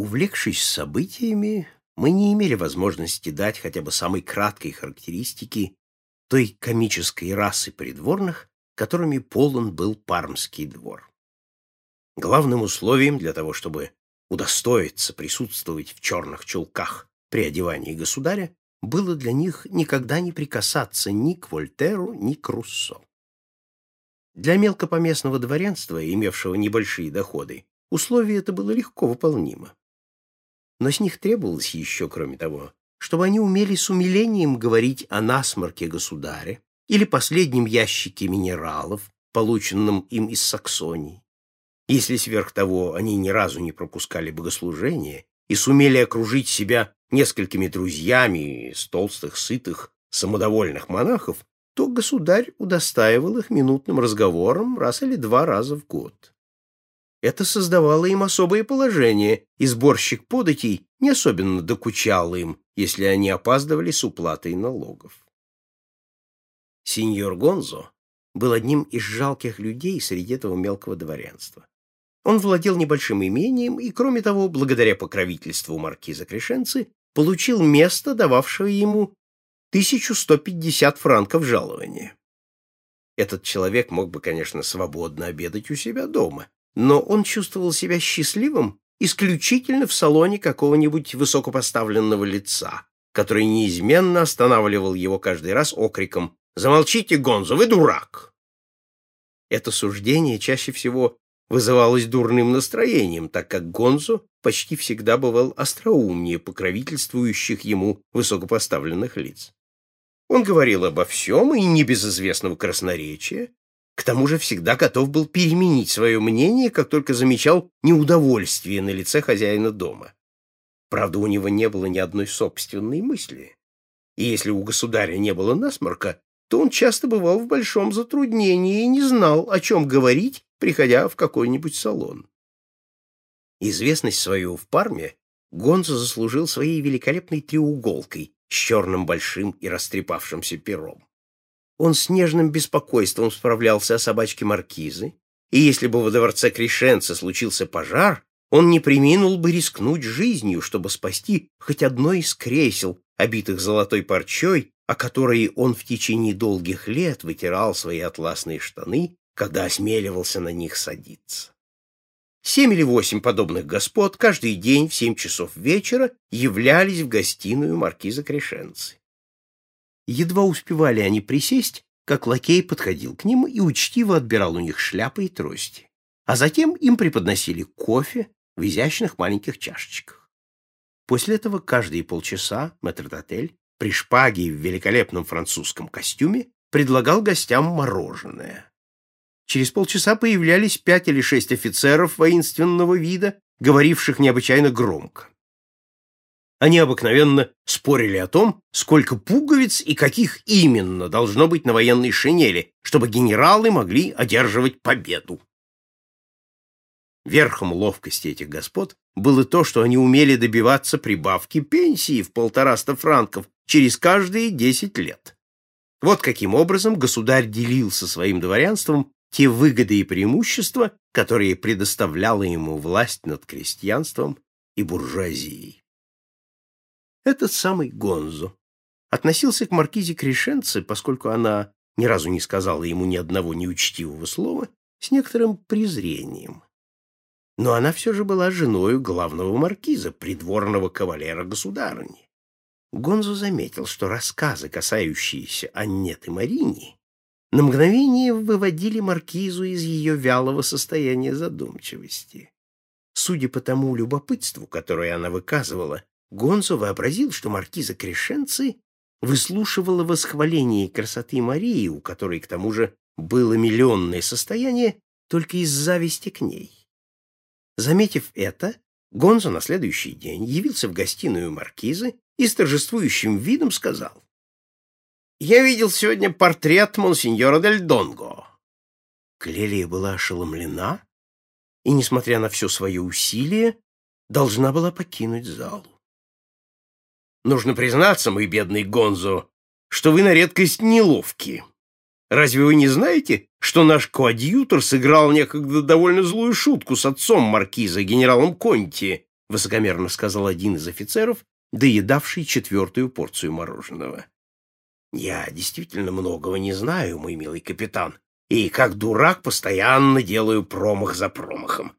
Увлекшись событиями, мы не имели возможности дать хотя бы самой краткой характеристики той комической расы придворных, которыми полон был Пармский двор. Главным условием для того, чтобы удостоиться присутствовать в черных чулках при одевании государя, было для них никогда не прикасаться ни к Вольтеру, ни к Руссо. Для мелкопоместного дворянства, имевшего небольшие доходы, условие это было легко выполнимо. Но с них требовалось еще, кроме того, чтобы они умели с умилением говорить о насморке государя или последнем ящике минералов, полученном им из Саксонии. Если сверх того они ни разу не пропускали богослужения и сумели окружить себя несколькими друзьями из толстых, сытых, самодовольных монахов, то государь удостаивал их минутным разговором раз или два раза в год. Это создавало им особое положение, и сборщик податей не особенно докучал им, если они опаздывали с уплатой налогов. Сеньор Гонзо был одним из жалких людей среди этого мелкого дворянства. Он владел небольшим имением и, кроме того, благодаря покровительству маркиза Крешенцы, получил место, дававшее ему 1150 франков жалования. Этот человек мог бы, конечно, свободно обедать у себя дома, но он чувствовал себя счастливым исключительно в салоне какого-нибудь высокопоставленного лица, который неизменно останавливал его каждый раз окриком «Замолчите, Гонзо, вы дурак!». Это суждение чаще всего вызывалось дурным настроением, так как Гонзо почти всегда бывал остроумнее покровительствующих ему высокопоставленных лиц. Он говорил обо всем и не без известного красноречия, к тому же всегда готов был переменить свое мнение, как только замечал неудовольствие на лице хозяина дома. Правда, у него не было ни одной собственной мысли. И если у государя не было насморка, то он часто бывал в большом затруднении и не знал, о чем говорить, приходя в какой-нибудь салон. Известность свою в Парме Гонзо заслужил своей великолепной треуголкой с черным большим и растрепавшимся пером. Он с нежным беспокойством справлялся о собачке Маркизы, и если бы во дворце Крешенца случился пожар, он не приминул бы рискнуть жизнью, чтобы спасти хоть одно из кресел, обитых золотой парчой, о которые он в течение долгих лет вытирал свои атласные штаны, когда осмеливался на них садиться. Семь или восемь подобных господ каждый день в семь часов вечера являлись в гостиную маркиза Крешенцы. Едва успевали они присесть, как лакей подходил к ним и учтиво отбирал у них шляпы и трости. А затем им преподносили кофе в изящных маленьких чашечках. После этого каждые полчаса метрдотель при шпаге в великолепном французском костюме предлагал гостям мороженое. Через полчаса появлялись пять или шесть офицеров воинственного вида, говоривших необычайно громко. Они обыкновенно спорили о том, сколько пуговиц и каких именно должно быть на военной шинели, чтобы генералы могли одерживать победу. Верхом ловкости этих господ было то, что они умели добиваться прибавки пенсии в полтораста франков через каждые десять лет. Вот каким образом государь делил со своим дворянством те выгоды и преимущества, которые предоставляла ему власть над крестьянством и буржуазией. Этот самый Гонзо относился к маркизе Крешенце, поскольку она ни разу не сказала ему ни одного неучтивого слова, с некоторым презрением. Но она все же была женою главного маркиза, придворного кавалера государыни. Гонзо заметил, что рассказы, касающиеся Аннеты Марини, на мгновение выводили маркизу из ее вялого состояния задумчивости. Судя по тому любопытству, которое она выказывала, Гонзо вообразил, что маркиза Крешенци выслушивала восхваление красоты Марии, у которой, к тому же, было миллионное состояние, только из зависти к ней. Заметив это, Гонзо на следующий день явился в гостиную маркизы и с торжествующим видом сказал. «Я видел сегодня портрет монсеньора Дель Донго». Клелия была ошеломлена и, несмотря на все свое усилие, должна была покинуть залу. Нужно признаться, мой бедный Гонзо, что вы на редкость неловки. Разве вы не знаете, что наш коадьютор сыграл некогда довольно злую шутку с отцом маркиза, генералом Конти, высокомерно сказал один из офицеров, доедавший четвертую порцию мороженого. «Я действительно многого не знаю, мой милый капитан, и как дурак постоянно делаю промах за промахом».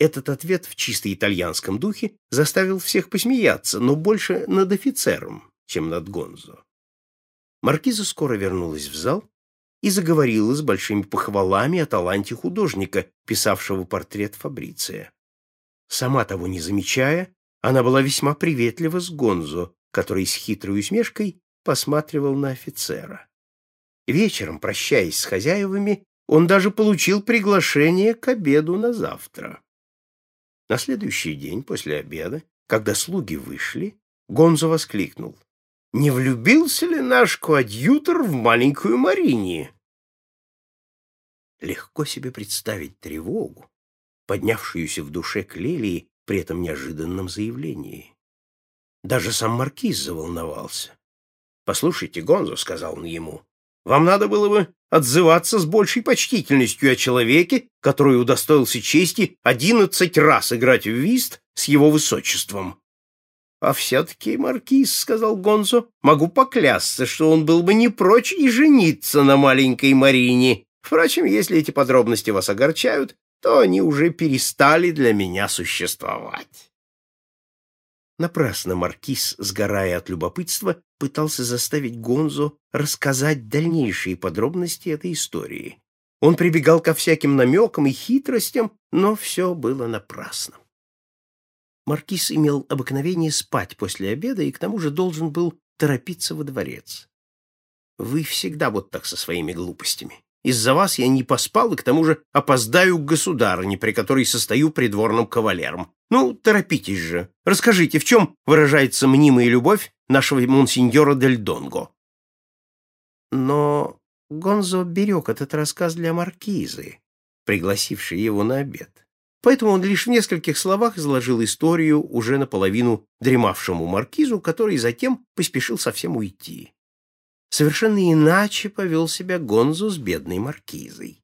Этот ответ в чисто итальянском духе заставил всех посмеяться, но больше над офицером, чем над Гонзо. Маркиза скоро вернулась в зал и заговорила с большими похвалами о таланте художника, писавшего портрет Фабриция. Сама того не замечая, она была весьма приветлива с Гонзо, который с хитрой усмешкой посматривал на офицера. Вечером, прощаясь с хозяевами, он даже получил приглашение к обеду на завтра. На следующий день после обеда, когда слуги вышли, Гонзо воскликнул. «Не влюбился ли наш коадьютор в маленькую Марине?» Легко себе представить тревогу, поднявшуюся в душе Клелии при этом неожиданном заявлении. Даже сам маркиз заволновался. «Послушайте, Гонзо», — сказал он ему, — «вам надо было бы отзываться с большей почтительностью о человеке, который удостоился чести одиннадцать раз играть в вист с его высочеством». «А все-таки, маркиз», — сказал Гонзо, — «могу поклясться, что он был бы не прочь и жениться на маленькой Марине. Впрочем, если эти подробности вас огорчают, то они уже перестали для меня существовать. Напрасно маркиз, сгорая от любопытства, пытался заставить Гонзо рассказать дальнейшие подробности этой истории. Он прибегал ко всяким намекам и хитростям, но все было напрасно. Маркиз имел обыкновение спать после обеда и к тому же должен был торопиться во дворец. Вы всегда вот так со своими глупостями. Из-за вас я не поспал и к тому же опоздаю к государыне, при которой состою придворным кавалером. Ну, торопитесь же. Расскажите, в чем выражается мнимая любовь нашего монсеньора Дель Донго?» Но Гонзо берег этот рассказ для маркизы, пригласившей его на обед. Поэтому он лишь в нескольких словах изложил историю уже наполовину дремавшему маркизу, который затем поспешил совсем уйти. Совершенно иначе повел себя Гонзо с бедной маркизой.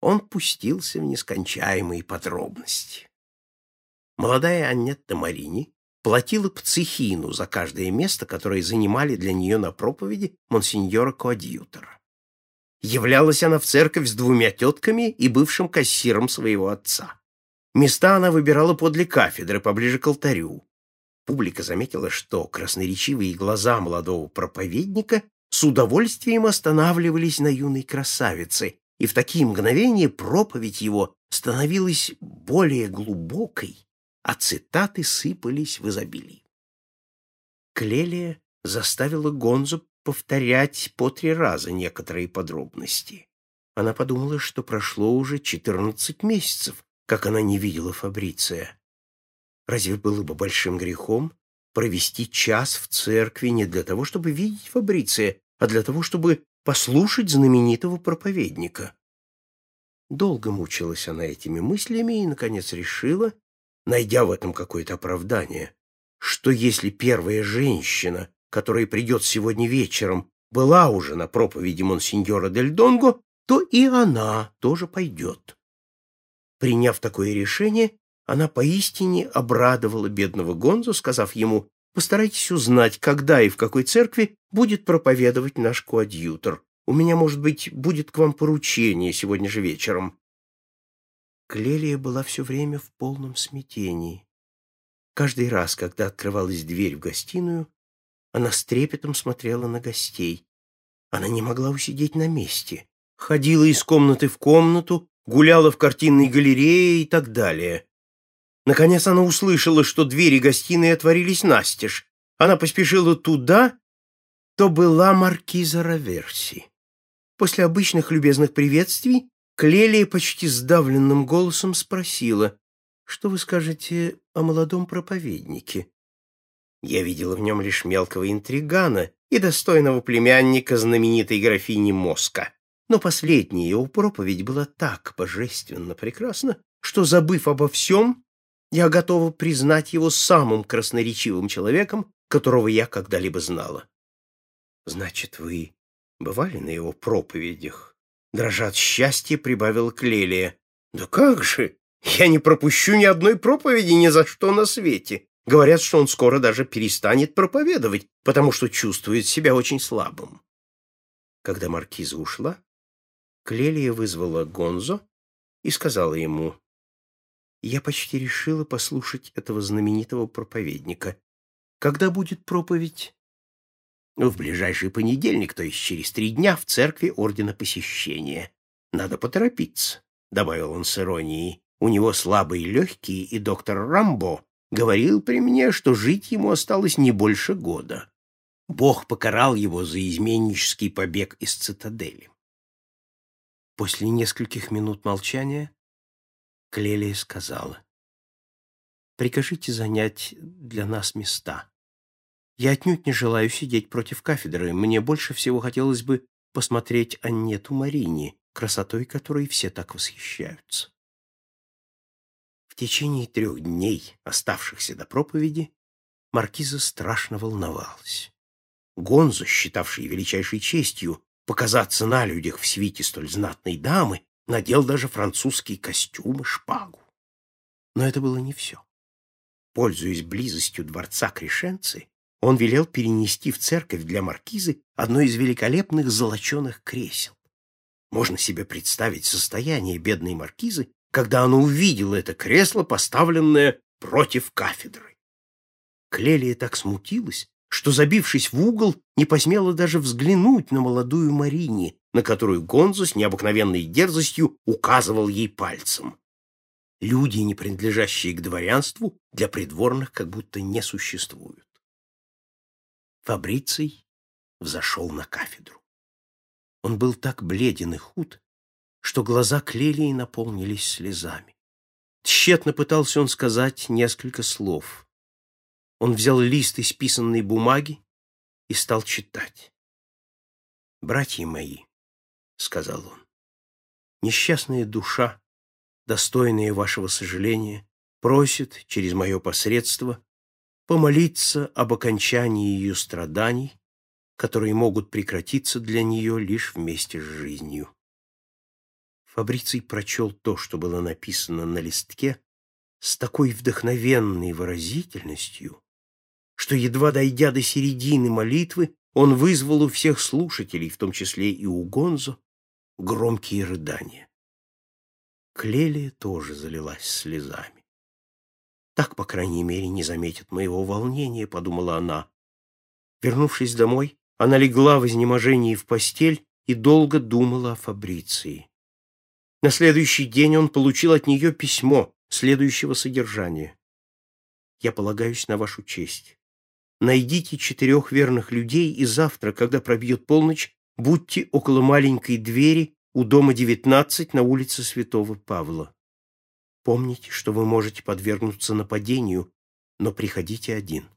Он пустился в нескончаемые подробности. Молодая Аннетта Марини платила пцехину за каждое место, которое занимали для нее на проповеди монсеньора Коадьютора. Являлась она в церковь с двумя тетками и бывшим кассиром своего отца. Места она выбирала подле кафедры, поближе к алтарю. Публика заметила, что красноречивые глаза молодого проповедника с удовольствием останавливались на юной красавице, и в такие мгновения проповедь его становилась более глубокой, а цитаты сыпались в изобилии. Клелия заставила Гонзу повторять по три раза некоторые подробности. Она подумала, что прошло уже четырнадцать месяцев, как она не видела Фабриция. Разве было бы большим грехом провести час в церкви не для того, чтобы видеть Фабриция, а для того, чтобы послушать знаменитого проповедника. Долго мучилась она этими мыслями и, наконец, решила, найдя в этом какое-то оправдание, что если первая женщина, которая придет сегодня вечером, была уже на проповеди монсеньора Дель Донго, то и она тоже пойдет. Приняв такое решение, она поистине обрадовала бедного Гонзо, сказав ему, Постарайтесь узнать, когда и в какой церкви будет проповедовать наш коадьютор. У меня, может быть, будет к вам поручение сегодня же вечером». Клелия была все время в полном смятении. Каждый раз, когда открывалась дверь в гостиную, она с трепетом смотрела на гостей. Она не могла усидеть на месте. Ходила из комнаты в комнату, гуляла в картинной галерее и так далее. Наконец она услышала, что двери гостиной отворились настежь. Она поспешила туда, то была маркиза Раверси. После обычных любезных приветствий Клелия почти сдавленным голосом спросила, «Что вы скажете о молодом проповеднике?» Я видела в нем лишь мелкого интригана и достойного племянника знаменитой графини Моска. Но последняя его проповедь была так божественно прекрасна, что, забыв обо всем, я готова признать его самым красноречивым человеком, которого я когда-либо знала. Значит, вы бывали на его проповедях? Дрожа от счастья, прибавила Клелия. Да как же! Я не пропущу ни одной проповеди ни за что на свете. Говорят, что он скоро даже перестанет проповедовать, потому что чувствует себя очень слабым. Когда маркиза ушла, Клелия вызвала Гонзо и сказала ему, «Я почти решила послушать этого знаменитого проповедника. Когда будет проповедь?» «Ну, «В ближайший понедельник, то есть через три дня, в церкви Ордена Посещения. Надо поторопиться», — добавил он с иронией. «У него слабые легкие, и доктор Рамбо говорил при мне, что жить ему осталось не больше года. Бог покарал его за изменнический побег из цитадели. После нескольких минут молчания Клелия сказала, «Прикажите занять для нас места. Я отнюдь не желаю сидеть против кафедры. Мне больше всего хотелось бы посмотреть Аннету Марини, красотой которой все так восхищаются». В течение трех дней, оставшихся до проповеди, маркиза страшно волновалась. Гонзо, считавший величайшей честью показаться на людях в свите столь знатной дамы, надел даже французский костюм и шпагу. Но это было не все. Пользуясь близостью дворца Крешенцы, он велел перенести в церковь для маркизы одно из великолепных золоченых кресел. Можно себе представить состояние бедной маркизы, когда она увидела это кресло, поставленное против кафедры. Клелия так смутилась, что, забившись в угол, не посмела даже взглянуть на молодую Марини, на которую Гонзо с необыкновенной дерзостью указывал ей пальцем. Люди, не принадлежащие к дворянству, для придворных как будто не существуют. Фабриций взошел на кафедру. Он был так бледен и худ, что глаза Клелии наполнились слезами. Тщетно пытался он сказать несколько слов. Он взял лист исписанной бумаги и стал читать. «Братья мои», — сказал он, — «несчастная душа, достойная вашего сожаления, просит через мое посредство помолиться об окончании ее страданий, которые могут прекратиться для нее лишь вместе с жизнью. Фабриций прочел то, что было написано на листке, с такой вдохновенной выразительностью, что, едва дойдя до середины молитвы, он вызвал у всех слушателей, в том числе и у Гонзо, громкие рыдания. Клелия тоже залилась слезами. «Так, по крайней мере, не заметят моего волнения», — подумала она. Вернувшись домой, она легла в изнеможении в постель и долго думала о Фабриции. На следующий день он получил от нее письмо следующего содержания. «Я полагаюсь на вашу честь. Найдите четырех верных людей, и завтра, когда пробьет полночь, будьте около маленькой двери у дома 19 на улице Святого Павла. Помните, что вы можете подвергнуться нападению, но приходите один.